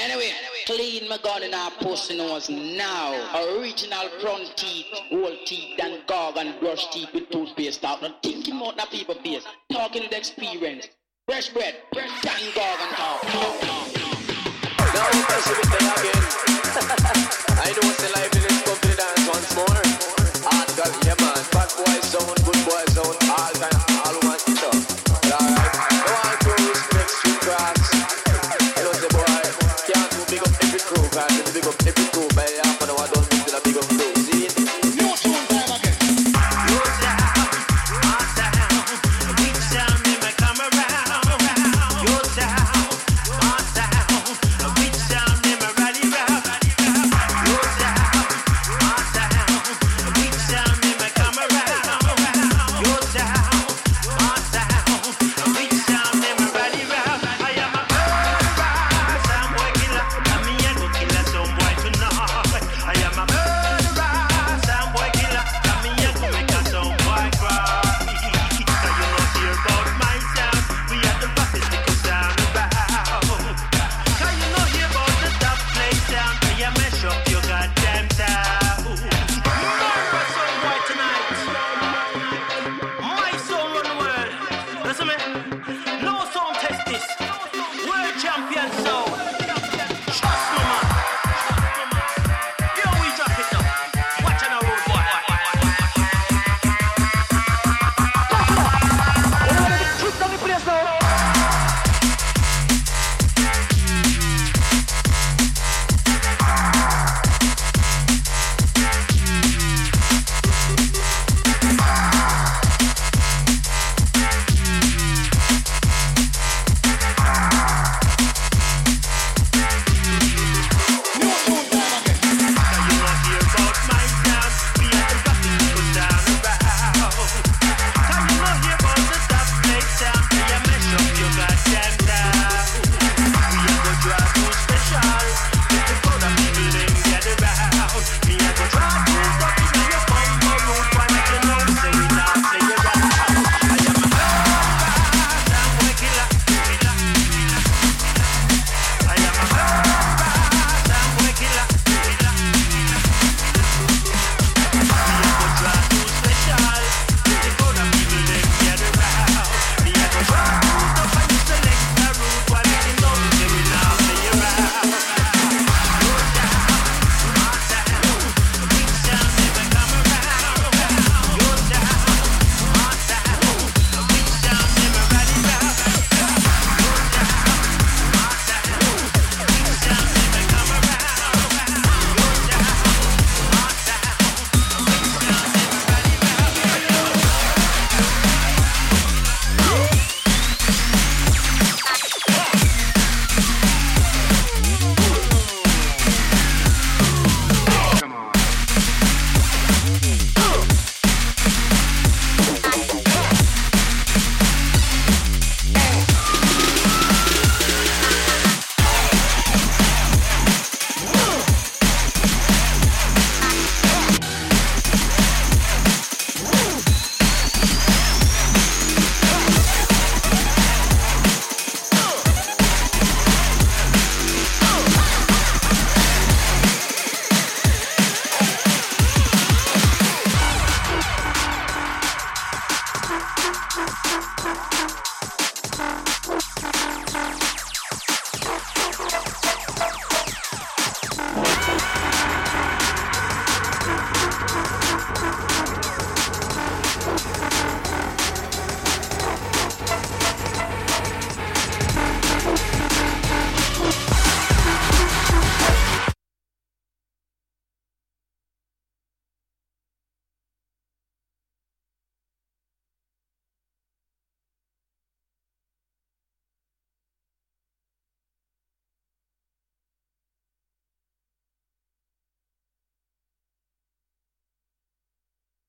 Anyway, clean my gun in our pussy nose now. Original front teeth, whole teeth and gog and brush teeth with toothpaste out. Not thinking about that people face. Talking with experience. Fresh bread, fresh and gog and talk. Now we press it again. I know what's the life in this company dance once more. Hard girl, yeah man. Bad boy sound, good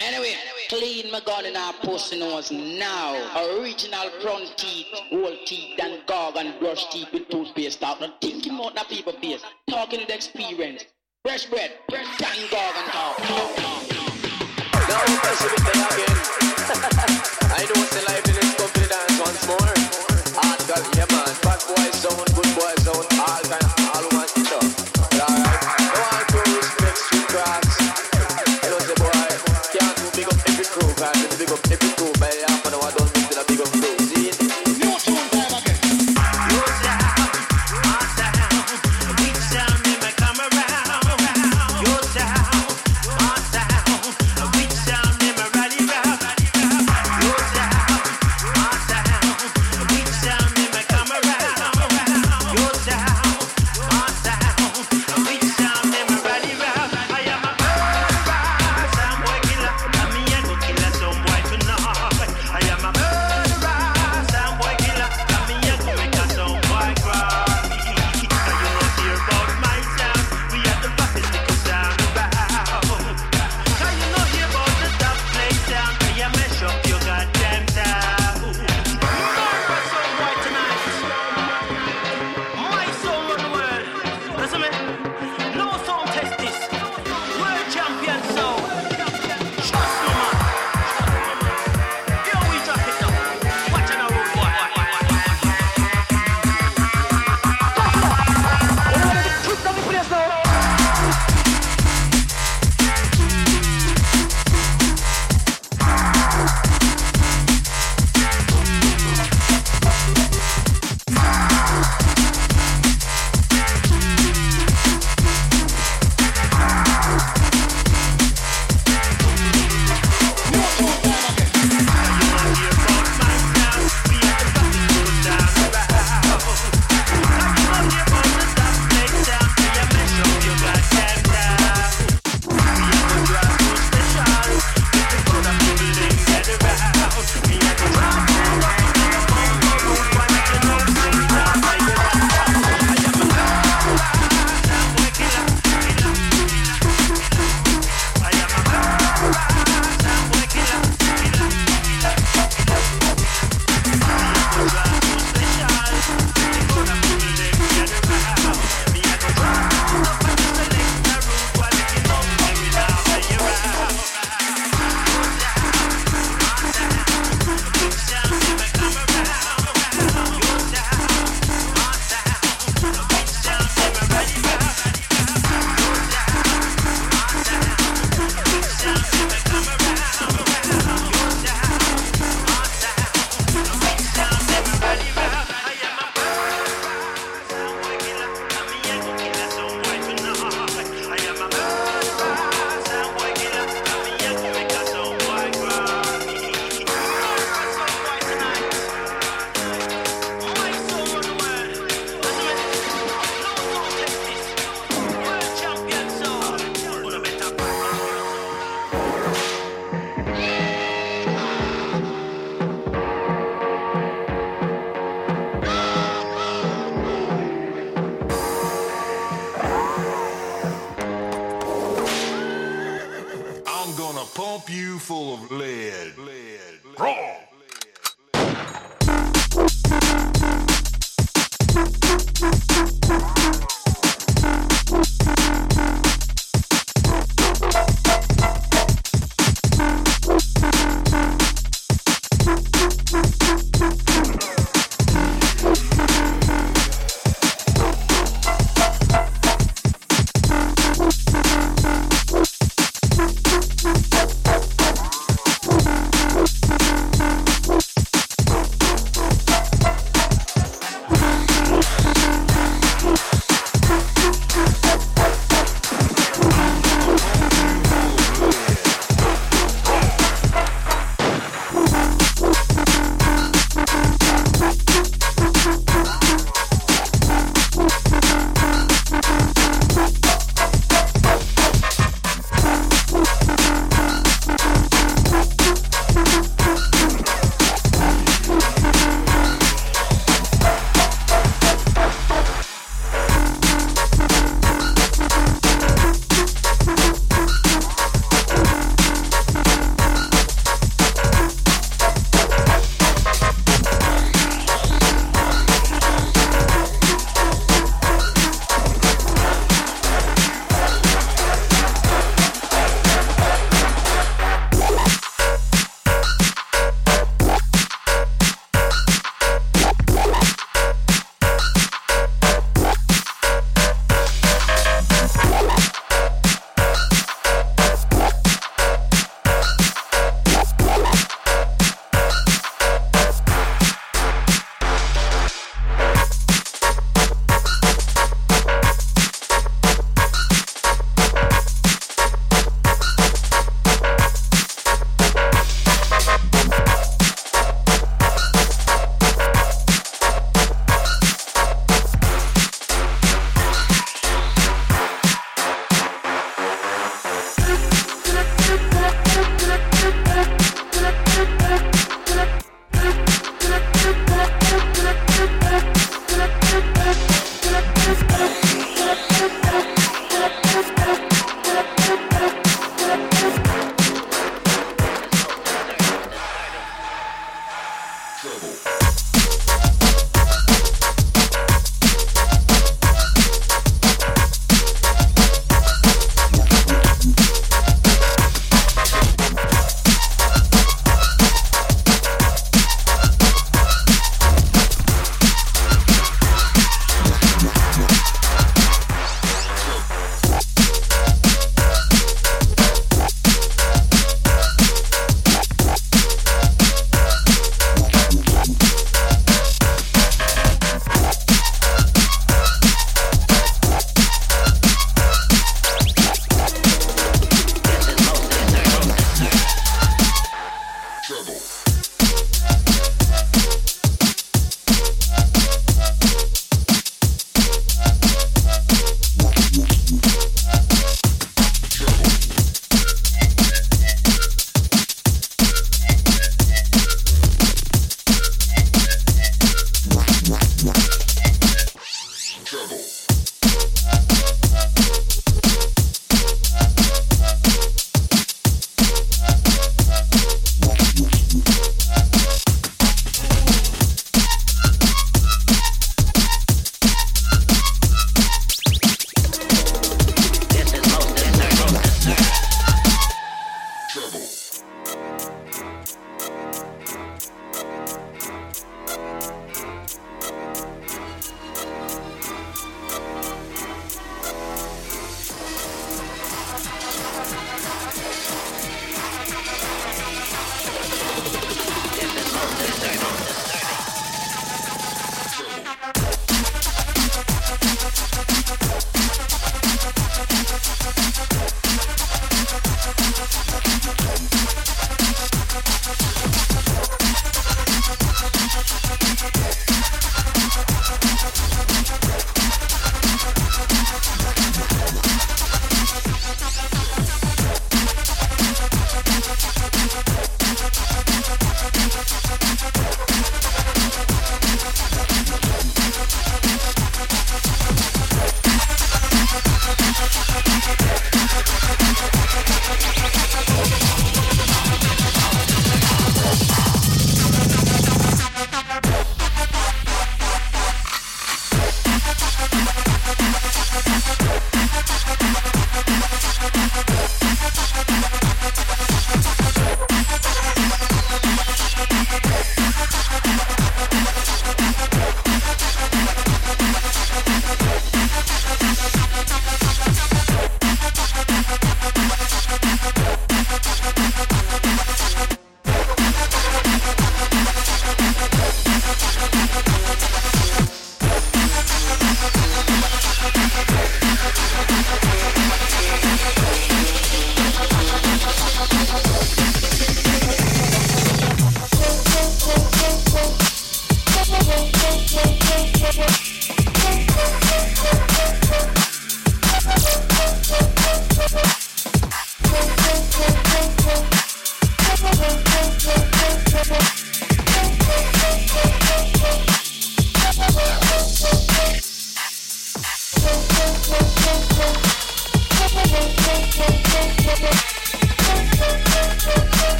Anyway, clean my gun in our pussy nose now. Original front teeth, whole teeth and gog and brush teeth with toothpaste out. Not thinking about that people face. Talking with experience. Fresh bread, fresh and gog and talk. Now we press it again. I know what's the life in this company dance once more. Hard girl, yeah man. Bad boy sound, good boy sound, all kind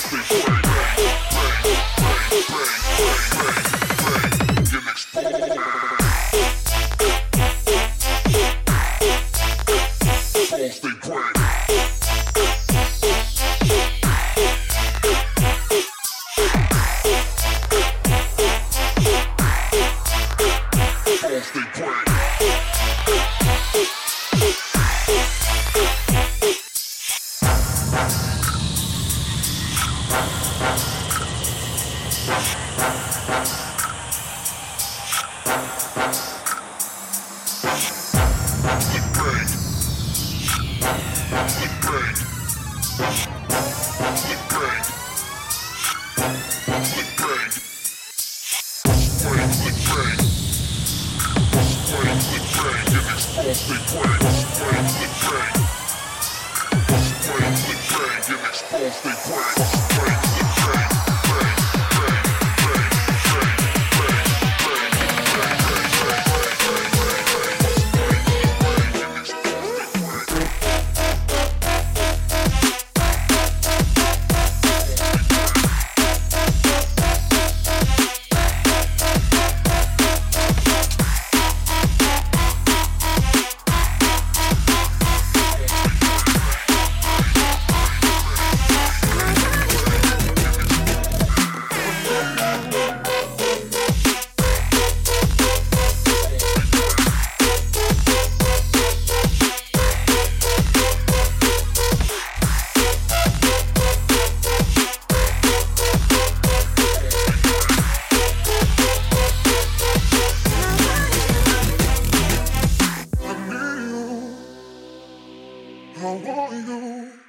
Stay